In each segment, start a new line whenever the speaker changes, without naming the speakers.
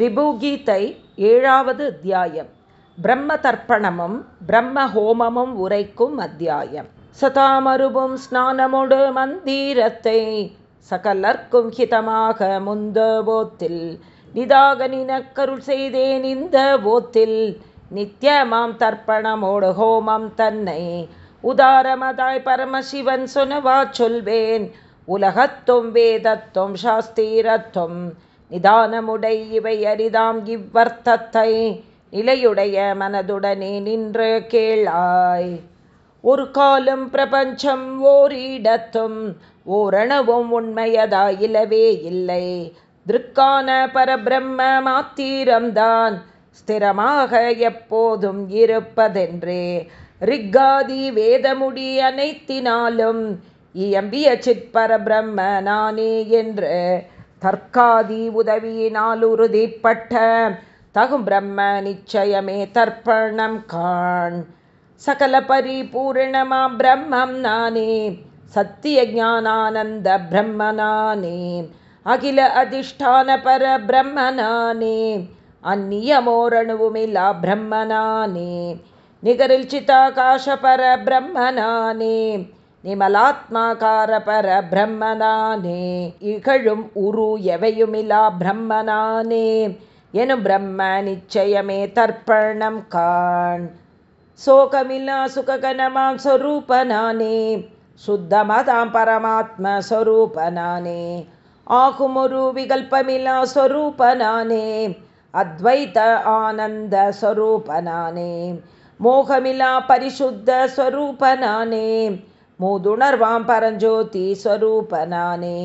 ரிபுகீதை ஏழாவது அத்தியாயம். பிரம்ம தர்ப்பணமும் பிரம்ம ஹோமமும் உரைக்கும் அத்தியாயம். சதாமருவும் ஸ்நானமொடு மந்தீரத்தை சகலர்க்கும் ஹிதமாக முந்த போத்தில். நிதாக நினக்கருள் செய்தேன் இந்த போத்தில். நித்தியமாம் தர்ப்பணமோடு ஹோமம் தன்னை உதாரமதாய் பரமசிவன் சொனவா சொல்வேன். உலகத்தும் வேதத்தும் சாஸ்திரத்தும் நிதானமுடை இவை அரிதாம் இவ்வர்த்தத்தை நிலையுடைய மனதுடனே நின்று கேளாய். ஒரு காலம் பிரபஞ்சம் ஓரிடத்தும் ஓரணவும் உண்மையதாயிலவே இல்லை. திருக்கான பரபிரம்ம மாத்திரம்தான் ஸ்திரமாக எப்போதும் இருப்பதென்றே. ரிக்காதி வேதமுடி அனைத்தினாலும் இயம்பிய சிற்பரபிரம்ம நானே என்று தற்காதி உதவியினால் உறுதிப்பட்ட தகும் பிரம்ம நிச்சயமே தர்ப்பணம் காண் சகல பரிபூரணமாம் பிரம்மம் நானே சத்திய ஞானானந்த பிரம்மனானே அகில அதிஷ்டான பர பிரம்மனானே அந்நியமோரணுவுமில்லா பிரம்மனானே நிகரில் சிதாகாச பர பிரம்மனானே நிமலாத்மாகார பர பிரம்மனானே இகழும் உரு எவையுமிலா பிரம்மனானே எனும் பிரம்ம நிச்சயமே தர்ப்பணம் காண் சோகமில்லா சுககனமாம் சொரூபனானே சுத்தமதாம் பரமாத்ம சொரூபனானே ஆகுமொரு விகல்பமில்லா சொரூபனானே அத்வைத ஆனந்த சொரூபனானே மோகமில்லா பரிசுத்த ஸ்வரூபனானே மூதுணர்வாம் பரஞ்சோதி ஸ்வரூபனானே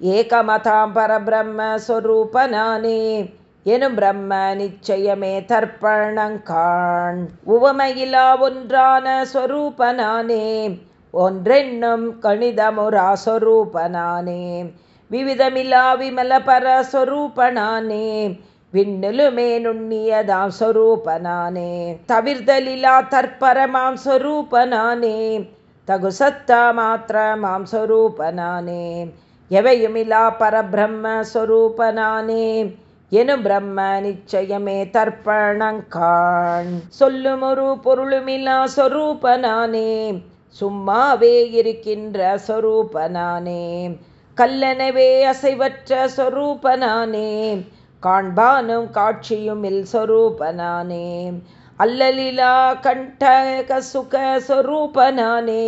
ஏகமதாம் பரபிரம்ம ஸ்வரூபனானே எனும் பிரம்ம நிச்சயமே தர்ப்பணங்கான் உவமையிலா ஒன்றான ஸ்வரூபனானே ஒன்றென்னும் கணிதமுரா ஸ்வரூபனானே விவிதமில்லா விமல பரஸ்வரூபனானே விண்ணிலுமே நுண்ணியதாம் ஸ்வரூபனானே தவிர்தலிலா தற்பரமாம் ஸ்வரூபனானே தகு சத்தா மாத்திர மாம் சொரூபனானே. எவையுமிலா பரபிரம்ம ஸ்வரூபனானே எனும் பிரம்ம நிச்சயமே தர்ப்பணங்கான் சொல்லும் ஒரு பொருளுமில்லா சொரூபனானே. சும்மாவே இருக்கின்ற சொரூபனானே. கல்லனவே அசைவற்ற சொரூபனானே. காண்பானும் காட்சியுமில் சொரூபனானே. ஸ்வரூபனானே அல்லலிலா கண்டக சுக சொரூபனானே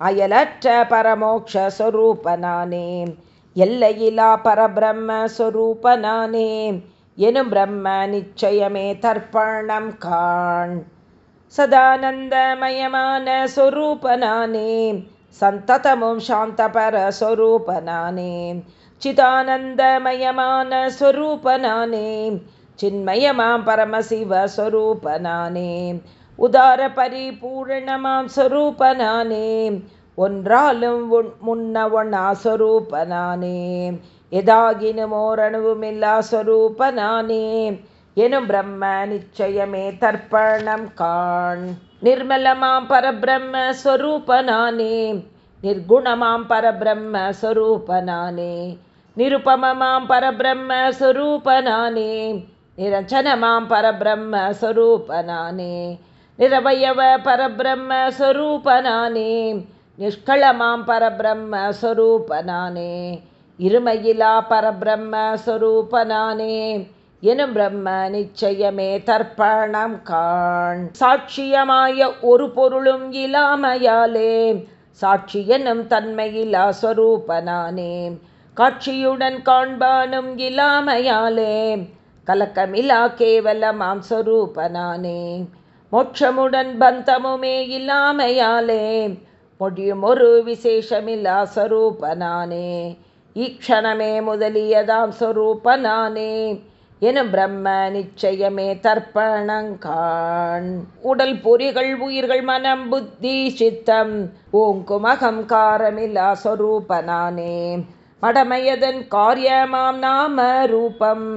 அயலற்ற பரமோக்ஷ சொரூபனானே எல்லையிலா பரபிரம்ம சொரூபனானே எனும் பிரம்ம நிச்சயமே தர்ப்பணம் காண் சதானந்தமயமான சொரூபனானே சந்ததமும் சாந்தபர சொரூபனானே சிதானந்தமயமான ஸ்வரூபனானே சின்மயமாம் பரமசிவஸ்வரூபனானே உதார பரிபூரணமாம் ஸ்வரூபனானே ஒன்றாலும் முன்ன ஒன்னா ஸ்வரூபனானே எதாகினுமோரணுவுமில்லா ஸ்வரூபனானே எனும் பிரம்ம நிச்சயமே தர்ப்பணம் காண். நிர்மலமாம் பரபிரம்ம ஸ்வரூபனானே நிர்குணமாம் பரபிரம்ம ஸ்வரூபனானே நிருபமமாம் பரபிரம்ம ஸ்வரூபனானே நிரஞ்சனமாம் பரபிரம்ம ஸ்வரூபனானே நிரவயவ பரபிரம்ம ஸ்வரூபனானே நிஷ்களமாம் பரபிரம்ம ஸ்வரூபனானே இருமையிலா பரபிரம்ம ஸ்வரூபனானே எனும் பிரம்ம நிச்சயமே தர்ப்பணம் காண். சாட்சியமாய ஒரு பொருளும் இலாமையாலே சாட்சி எனும் தன்மையிலா ஸ்வரூபனானே. காட்சியுடன் காண்பானும் இலாமையாலே கலக்கமிலா கேவலமாம் சொரூபனானே மோட்சமுடன் பந்தமுமே இல்லாமையாலே முடியும் ஒரு விசேஷமில்லா சொரூபனானே. ஈக்ஷணமே முதலியதாம் சொரூபனானே எனும் பிரம்ம நிச்சயமே தர்ப்பணங்கான் உடல் பொறிகள் உயிர்கள் மனம் புத்தி சித்தம் ஓங்கும் அகங்காரமில்லா சொரூபனானே. மடமையதன் காரியமாம் நாம ரூபம்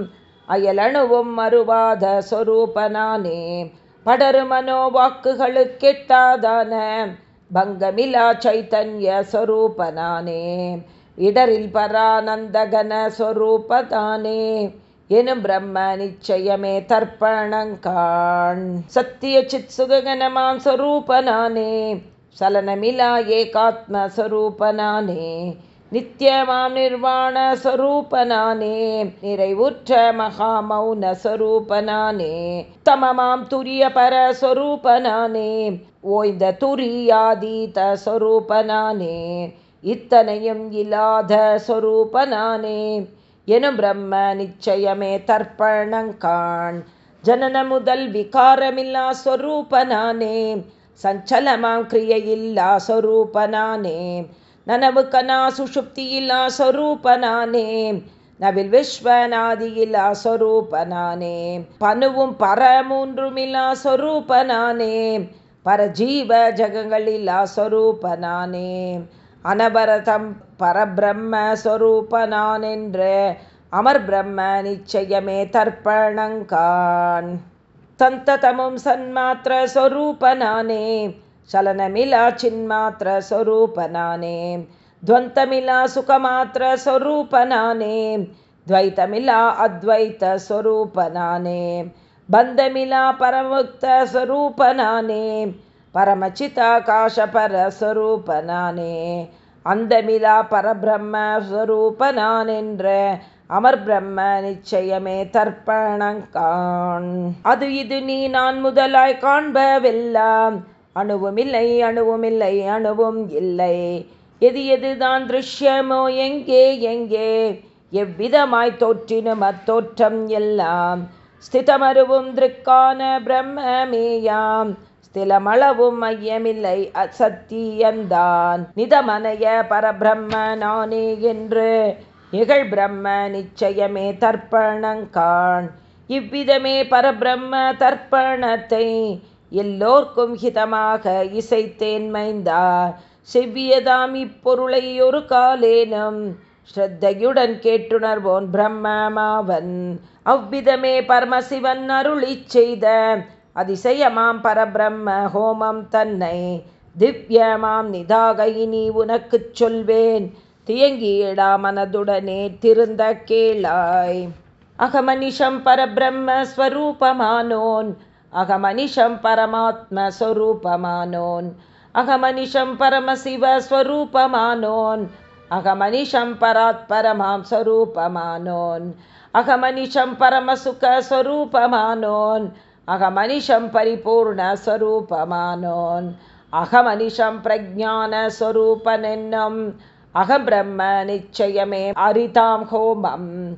அயலணுவும் மறுவாத சொரூபனானே. படரு மனோ வாக்குகளுக்கெட்டாதான பங்கமிலா சைத்தன்ய சொரூபனானே. இடரில் பரானந்தகன சொரூபதானே. எனும் பிரம்ம நிச்சயமே தர்ப்பணங்கான் சத்திய சித் சுககனமாம் சொரூபனானே. சலனமிலா ஏகாத்மஸ்வரூபனானே நித்தியமாம் நிர்வாண ஸ்வரூபனானே நிறைவுற்ற மகாமௌன ஸ்வரூபனானே தமமாம் துரிய பரஸ்வரூபனானே ஓய்ந்த துரியாதீத ஸ்வரூபனானே இத்தனையும் இல்லாத ஸ்வரூபனானே எனும் பிரம்ம நிச்சயமே தர்ப்பணங்கான் ஜனன முதல் விகாரமில்லா ஸ்வரூபனானே சஞ்சலமாம் கிரியையில்லா ஸ்வரூபனானே நனவு கனா சுஷுப்தியில்லா நவில் விஸ்வநாதியில்லா ஸ்வரூபனானே பனுவும் பரமூன்றுமில்லா சொரூபனானே. பரஜீவ ஜகங்களில்லா ஸ்வரூபனானே அனபரதம் பரபிரம்ம ஸ்வரூபனான் என்று அமர் பிரம்ம நிச்சயமே தர்ப்பணங்கான். சந்ததமும் சன்மாத்திர ஸ்வரூபனானே ಚಲನಮಿಲ ಚಿನ್ಮಾತ್ರ ಸ್ವರೂಪನಾನೇ ದ್ವಂತಮಿಲ ಸುಖಮಾತ್ರ ಸ್ವರೂಪನಾನೇ ದ್ವೈತಮಿಲ ಅದ್ವೈತ ಸ್ವರೂಪನಾನೇ ಬಂಧಮಿಲ ಪರಮುಕ್ತ ಸ್ವರೂಪನಾನೇ ಪರಮಚಿತಾಕಾಶಪರ ಸ್ವರೂಪನಾನೇ அந்தமிலா பரபிரம்ம ஸ்வரூபனான் என்ற அமர் பிரம்ம நிச்சயமே தர்ப்பணங்கான் அது இது நீ நான் முதலாய் காண்பவெல்லாம் அணுவும் இல்லை அணுவும் இல்லை. அணுவும் இல்லை எது எதுதான் திருஷ்யமோ எங்கே எங்கே? எவ்விதமாய் தோற்றினும் அத்தோற்றம் எல்லாம் ஸ்திதமருவும் திருக்கான பிரம்மமேயாம். ஸ்திலமளவும் ஐயமில்லை அசத்தியந்தான் நிதமனைய பரபிரம்ம நானே என்று நிகழ் பிரம்ம நிச்சயமே தர்ப்பணங்கான் இவ்விதமே பரபிரம்ம தர்ப்பணத்தை எல்லோர்க்கும் ஹிதமாக இசைத்தேன் மைந்தார் செவ்வியதாம் இப்பொருளை ஒரு காலேனும். ஸ்ரத்தையுடன் கேட்டுணர்வோன் பிரம்மமாவன். அவ்விதமே பரமசிவன் அருளி செய்த அதிசயமாம் பரபிரம்ம ஹோமம் தன்னை. திவ்யமாம் நிதாகை நீ உனக்குச் சொல்வேன். தியங்கியிடா மனதுடனே திருந்த கேளாய். அகமனிஷம் பரபிரம்மஸ்வரூபமானோன் अहमनिशं परमात्मस्वरूपमानोन्। अहमनिशं परमशिवस्वरूपमानोन्। अहमनिशं परात्परमां स्वरूपमानोन्। अहमनिशं परमसुखस्वरूपमानोन्। अहमनिशं परिपूर्णस्वरूपमानोन्। अहमनिशं प्रज्ञानस्वरूपनिन्नम् अहं ब्रह्म निश्चयमे हरितां होमं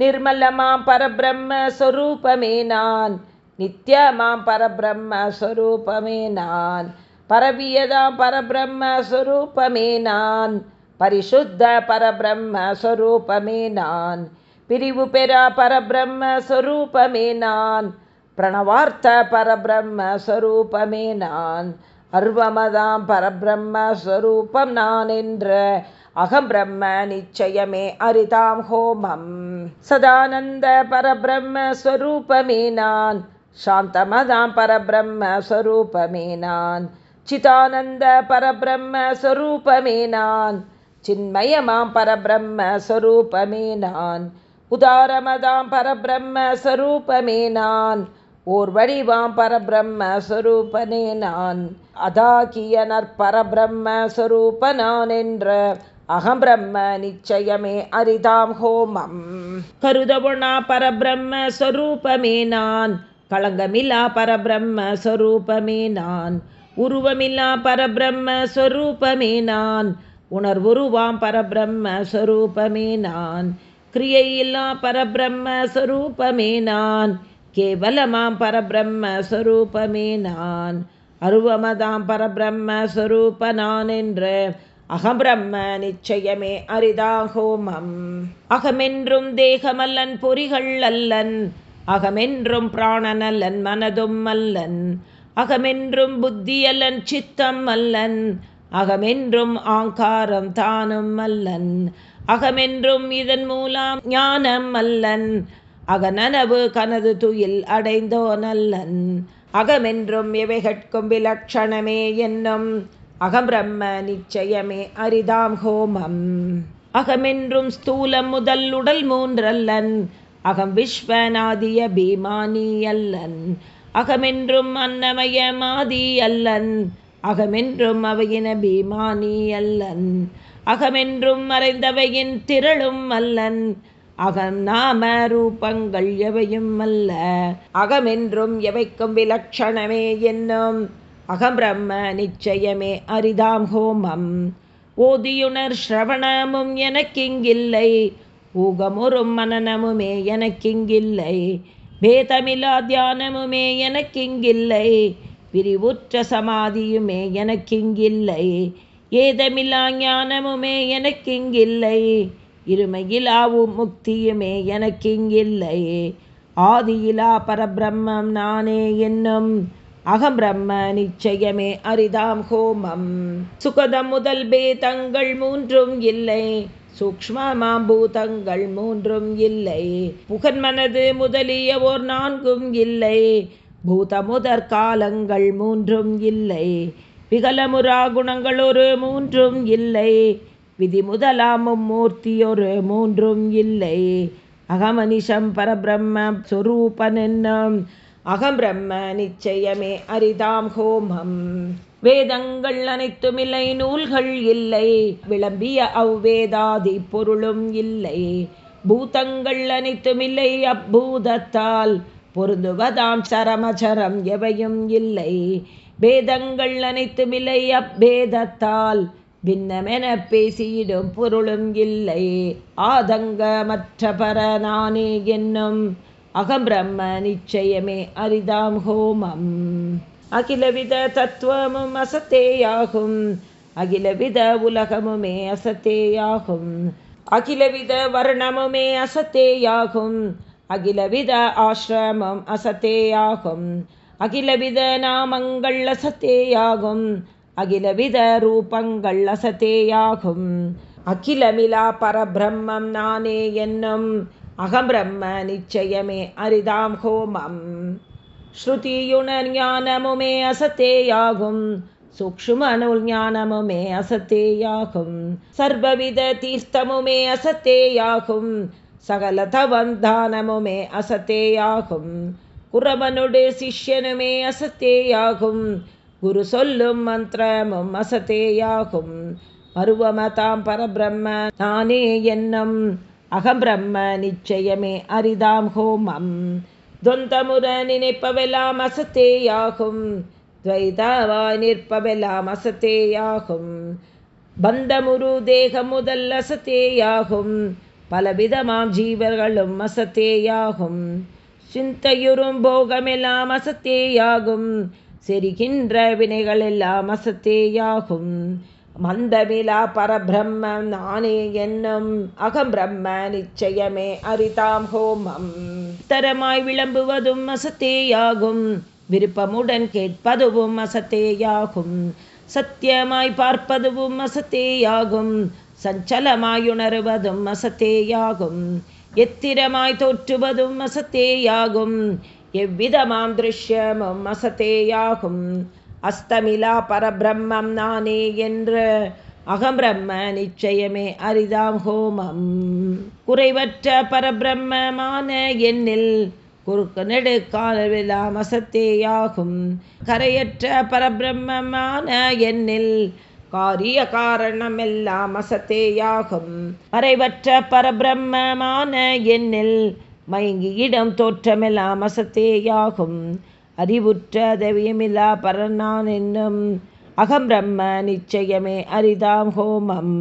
निर्मलमां परब्रह्मस्वरूपमे नान् நித்யமாம் பரபிரம்மஸ்வரூபமே நான். பரவியதாம் பரபிரம்மஸ்வரூபமே நான். பரிசுத்த பரபிரம்மஸ்வரூபமே நான். பிரிவு பெறா பரபிரம்மஸ்வரூபமே நான். பிரணவார்த்த பரபிரம்மஸ்வரூபமே நான். அர்வமதாம் பரபிரம்மஸ்வரூபம் நான் என்ற அகம் பிரம்ம நிச்சயமே அரிதாம் ஹோமம். சதானந்த பரபிரம்மஸ்வரூபமே நான். சாந்தமதாம் பரபிரம்மஸ்வரூபமே நான் சிதானந்த பரபிரம்மஸ்வரூபமே நான் சின்மயமாம் பரபிரம்மஸ்வரூபமே நான் உதாரமதாம் பரபிரம்மஸ்வரூபமே நான் ஓர் வடிவாம் பரபிரம்மஸ்வரூபனே நான் அதாகிய நற்பரபிரம்மஸ்வரூப நான் என்ற அகம் பிரம்ம நிச்சயமே அரிதாம் ஹோமம் கருதவொணா பரபிரம்மஸ்வரூபமே நான் களங்கமில்லா பரபிரம்மஸ்வரூபமே நான். உருவமில்லா பரபிரம்மஸ்வரூபமே நான். உணர்வுருவாம் பரபிரம்மஸ்வரூபமே நான். கிரியையில்லா பரபிரம்மஸ்வரூபமே நான். கேவலமாம் பரபிரம்மஸ்வரூபமே நான். அருவமதாம் பரபிரம்மஸ்வரூப நான் என்று அகபிரம்ம நிச்சயமே அரிதாகோமம். அகமென்றும் தேகமல்லன் பொறிகள் அல்லன். அகமென்றும் பிராணனல்லன் மனதும் அல்லன். அகமென்றும் புத்தியல்லன் சித்தம் அல்லன். அகமென்றும் ஆங்காரம் தானும் அல்லன். அகமென்றும் இதன் மூலம் ஞானம் அல்லன். அகநனவு கனது துயில் அடைந்தோ நல்லன் அகமென்றும் இவைகட்கும் விலட்சணமே என்னும் அகபிரம்ம நிச்சயமே அரிதாம் ஹோமம். அகமென்றும் ஸ்தூலம் முதல் உடல் மூன்றல்லன். அகம் விஸ்வநாதிய பீமானி அல்லன். அகமென்றும் அன்னமய மாதி அல்லன். அகமென்றும் அவையின பீமானி அல்லன். அகமென்றும் மறைந்தவையின் திரளும் அல்லன். அகம் நாம ரூபங்கள் எவையும் அல்ல. அகமென்றும் எவைக்கும் விலட்சணமே என்னும். அகம் பிரம்ம நிச்சயமே அரிதாம் ஹோமம். ஓதியுணர் ஸ்ரவணமும் எனக்கிங்கில்லை. ஊகமுறும் மனநமுமே எனக்கிங்கில்லை. பேதமில்லா தியானமுமே எனக்கிங்கில்லை. விரிவுற்ற சமாதியுமே எனக்கிங்கில்லை. ஏதமில்லா ஞானமுமே எனக்கிங்கில்லை. இருமையிலாவும் முக்தியுமே எனக்கிங்கில்லை. ஆதியிலா பரபிரம்மம் நானே என்னும் அகம் பிரம்ம நிச்சயமே அரிதாம் ஹோமம். சுகதம் முதல் பேதங்கள் மூன்றும் இல்லை. சூக்மமாம்பூதங்கள் மூன்றும் இல்லை. புகன்மனது முதலிய ஓர் நான்கும் இல்லை. பூத முதற் காலங்கள் மூன்றும் இல்லை. விகலமுரா குணங்கள் ஒரு மூன்றும் இல்லை. விதி முதலாமும் மூர்த்தியொரு மூன்றும் இல்லை. அகமனிஷம் பரபிரம்ம சொரூபனென்னும். அகம் பிரம்ம நிச்சயமே அரிதாம் ஹோமம். வேதங்கள் அனைத்துமில்லை நூல்கள் இல்லை. விளம்பிய அவ்வேதாதி பொருளும் இல்லை. பூதங்கள் அனைத்துமில்லை அப்பூதத்தால் பொருந்துவதாம் சரமச்சரம் எவையும் இல்லை. பேதங்கள் அனைத்துமில்லை அப்பேதத்தால் பின்னமென பேசியிடும் பொருளும் இல்லை. ஆதங்கமற்ற பர நானே என்னும் அகம்பிரம்ம நிச்சயமே அரிதாம் ஹோமம். அகிலவித தத்துவமும் அசத்தேயாகும். அகிலவித உலகமுமே அசத்தேயாகும். அகிலவித வர்ணமுமே அசத்தேயாகும். அகிலவித ஆசிரமம் அசத்தேயாகும். அகிலவித நாமங்கள் அசத்தேயாகும். அகிலவித ரூபங்கள் அசத்தேயாகும். அகிலமிலா பரபிரம்மம் நானே என்னும் அகம்பிரம்ம நிச்சயமே அரிதாம் ஹோமம். ஸ்ருதியுணர் ஞானமுமே அசத்தேயாகும். சூக்ஷுமனுள் ஞானமுமே அசத்தேயாகும். சர்வவித தீர்த்தமுமே அசத்தேயாகும். சகல தவந்தானமுமே அசத்தேயாகும். குரவனுடு சிஷ்யனுமே அசத்தேயாகும். குரு சொல்லும் மந்திரமும் அசத்தேயாகும். மருவமதாம் பரபிரம்ம நானே என்னும் அகம்பிரம்ம நிச்சயமே அரிதாம் ஹோமம். தொந்தமுற நினைப்பவெல்லாம் அசத்தேயாகும். துவைதாவாய் நிற்பவெல்லாம் அசத்தேயாகும். பந்தமுரு தேகம் முதல் அசத்தேயாகும். பலவிதமாம் ஜீவர்களும் அசத்தேயாகும். சிந்தையுறும் போகமெல்லாம் அசத்தேயாகும். செரிகின்ற வினைகள் எல்லாம் அசத்தேயாகும். மந்தமிலா பரபிரம்மம் நானே என்னும் அகம் பிரம்ம நிச்சயமே அரிதாம் ஹோமம். தரமாய் விளம்புவதும் அசத்தேயாகும். விருப்பமுடன் கேட்பதுவும் அசத்தேயாகும். சத்தியமாய் பார்ப்பதுவும் அசத்தேயாகும். சஞ்சலமாயுணருவதும் அசத்தேயாகும். எத்திரமாய் தோற்றுவதும் அசத்தேயாகும். எவ்விதமாம் திருஷ்யமும் அசத்தேயாகும். அஸ்தமிலா பரபிரம்மம் நானே என்று அகம் பிரம்ம நிச்சயமே அரிதாம் ஹோமம். குறைவற்ற பரபிரம்மமான எண்ணில் குறுக்கு நெடுக்காலவெல்லாம் அசத்தேயாகும். கரையற்ற பரபிரம்மமான எண்ணில் காரிய காரணம் எல்லாம் அசத்தேயாகும். மறைவற்ற பரபிரம்மமான எண்ணில் மயங்கியிடம் தோற்றமெல்லாம் அசத்தேயாகும். அறிவுற்ற தெவியமில்லா பரநான் என்னும் அகம் பிரம்ம நிச்சயமே அரிதாம் ஹோமம்.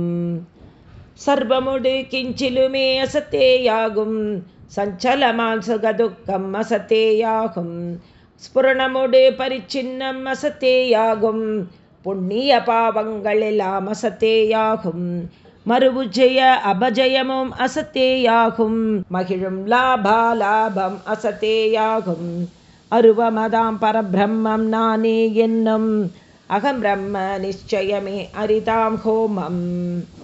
சர்வமுடு கிஞ்சிலுமே அசத்தேயாகும். சஞ்சலமான் சுகதுக்கம் அசத்தேயாகும். ஸ்புரணமுடு பரிச்சின்னம் அசத்தேயாகும். புண்ணிய பாவங்கள் எல்லாம் அசத்தேயாகும். மறுபுஜய அபஜயமும் அசத்தேயாகும். மகிழும் லாபாலாபம் அசத்தேயாகும். அருவமதாம் பரபிரம்மம் நானே என்னும். அகம் பிரம்ம நிச்சயமே அரிதாம் ஹோமம்.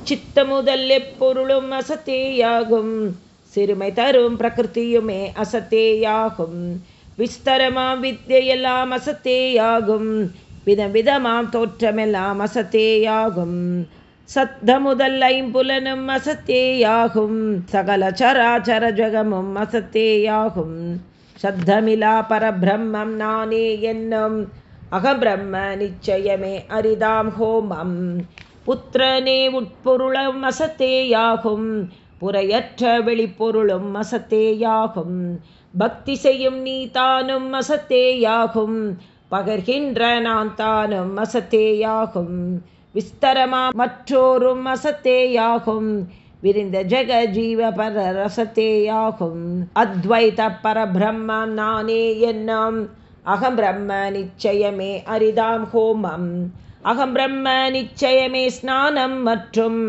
சித்த முதல் எப்பொருளும் அசத்தேயாகும். சிறுமை தரும் பிரகிருத்தியுமே அசத்தேயாகும். விஸ்தரமாம் வித்தியெல்லாம் அசத்தேயாகும். விதம் விதமாம் தோற்றமெல்லாம் அசத்தேயாகும். சத்த முதல் ஐம்புலனும் அசத்தேயாகும். சகல சராச்சர ஜகமும் அசத்தேயாகும். சப்தமிலா பரபிரம்மம் நானே என்னும் அகபிரம்ம நிச்சயமே அரிதாம் ஹோமம். புத்திரனே உட்பொருளும் அசத்தேயாகும். புறையற்ற வெளிப்பொருளும் அசத்தேயாகும். பக்தி செய்யும் நீ தானும் அசத்தேயாகும். பகர்கின்ற நான் தானும் அசத்தேயாகும். விஸ்தரமா மற்றோரும் அசத்தேயாகும். விரிந்த ஜெக ஜீவ பர ரசத்தேயாகும் அத்வைத பரபிரம்மம் நானே என்னும். அகம் பிரம்ம நிச்சயமே அரிதாம் ஹோமம். அகம் பிரம்ம நிச்சயமே ஸ்நானம் மற்றும்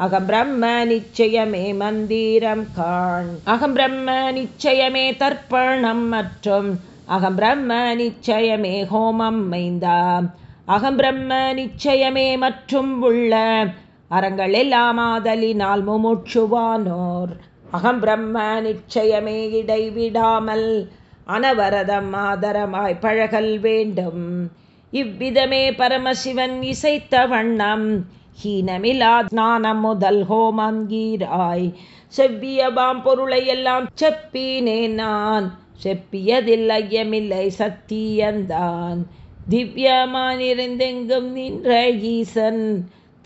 அகம் பிரம்ம நிச்சயமே மந்திரம் காண். அகம் பிரம்ம நிச்சயமே தர்ப்பணம் மற்றும் அகம் பிரம்ம நிச்சயமே ஹோமம் மைந்தா அகம் பிரம்ம நிச்சயமே மற்றும் உள்ள அறங்கள் எல்லாம் ஆதலினால் முமுட்சுவானோர். அகம் பிரம்ம நிச்சயமே இடைவிடாமல் அனவரதம் ஆதரமாய் பழகல் வேண்டும். இவ்விதமே பரமசிவன் இசைத்த வண்ணம் ஹீனமிலா ஸ்நானம் முதல் ஹோமம் கீராய் செவ்வியபாம் பொருளை எல்லாம் செப்பினேன் நான். செப்பியதில் ஐயமில்லை சத்தியந்தான். திவ்யமானிருந்தெங்கும் நின்ற ஈசன்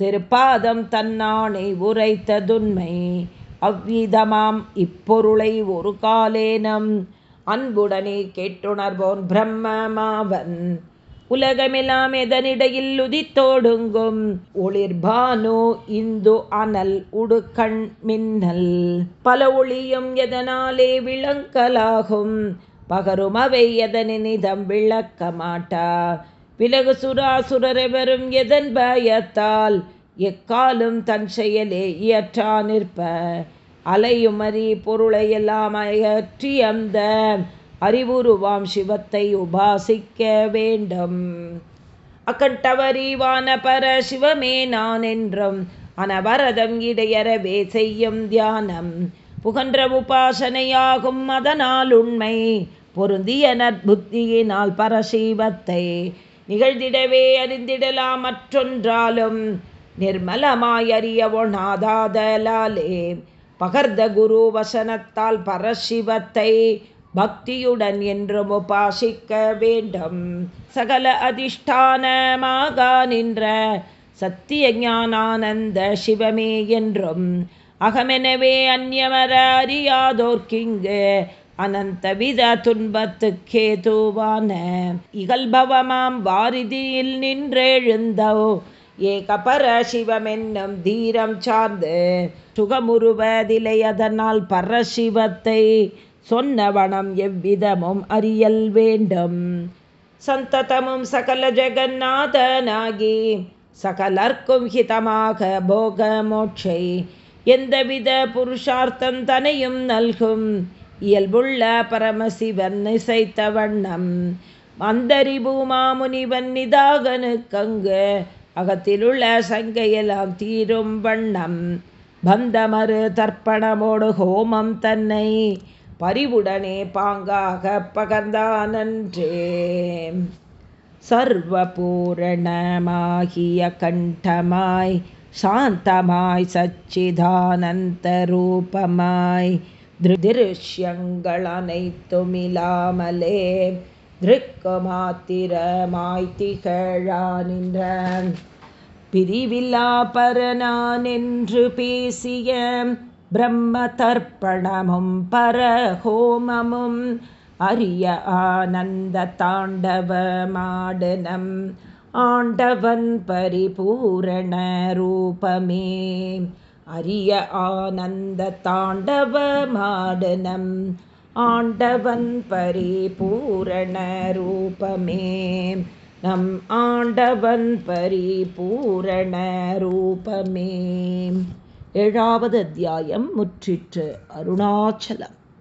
திருப்பாதம் தன்னானை உரைத்ததுண்மை. அவ்விதமாம் இப்பொருளை ஒரு காலேனம். அன்புடனே கேட்டுணர்வோன் பிரம்மமாவன். உலகமெல்லாம் எதனிடையில் உதித்தோடுங்கும்? ஒளிர்பானோ இந்து அனல் உடுக்கண் மின்னல். பல ஒளியும் எதனாலே விளங்கலாகும்? பகரும் அவை எதனினிதம் விளக்க மாட்டா விலகு சுராசுரரெவரும் எதன் பயத்தால்? எக்காலும் தன் செயலே இயற்றா நிற்ப. அலையுமறி பொருளையெல்லாம் அயற்றி அந்த அறிவுருவாம் சிவத்தை உபாசிக்க வேண்டும். அக்கட்டவரிவான பர சிவமே நான் என்றும் அனவரதம் இடையறவே செய்யும் தியானம். புகன்ற உபாசனையாகும் அதனால் உண்மை பொருந்திய நற்புத்தியினால் பரசீவத்தை. நிகழ்ந்திடவே அறிந்திடலாம் மற்றொன்றாலும் நிர்மலமாய் அறிய ஒணாதாதலாலே பகர்ந்த குரு வசனத்தால் பரசிவத்தை பக்தியுடன் என்றும் உபாசிக்க வேண்டும். சகல அதிஷ்டானமாக நின்ற சத்திய ஞானானந்த சிவமே என்றும். அகமெனவே அந்நியமர அறியாதோர்க்கிங்கு அனந்த வித துன்பத்துக்கேதுவான இகழ்பவமாம் வாரிதியில் நின்றெழுந்தோ ஏகபர சிவமென்னும் தீரம் சார்ந்து சுகமுருவதிலை அதனால் பரசிவத்தை சொன்னவனம் எவ்விதமும் அறியல் வேண்டும். சந்ததமும் சகல ஜெகநாதனாகி சகலர்க்கும் ஹிதமாக போக மோட்சை எந்தவித புருஷார்த்தம் தனையும் நல்கும் இயல்புள்ள பரமசிவன் இசைத்த வண்ணம் மந்தரிபூமா முனிவன் நிதாகனுக்கங்கு அகத்திலுள்ள சங்கையெல்லாம் தீரும் வண்ணம். பந்தமறு தர்ப்பணமோடு ஹோமம் தன்னை பரிவுடனே பாங்காக பகர்ந்தானன்றே. சர்வபூரணமாகிய கண்டமாய் சாந்தமாய் சச்சிதானந்த ரூபமாய் திருஷ்யங்கள் அனைத்துமிலாமலே திருக்கு மாத்திரமாய் திகழா நின்ற பிரிவில்லா பரனான் என்று பேசிய பிரம்ம தர்ப்பணமும் பரஹோமமும் அரிய ஆனந்த தாண்டவமாடனம். ஆண்டவன் பரிபூரண ரூபமே அரிய ஆனந்த தாண்டவமாடனம் ஆண்டவன் பரிபூரண ரூபமே. நம் ஆண்டவன் பரிபூரண ரூபமே. ஏழாவது அத்தியாயம் முற்றிற்று. அருணாச்சலம்.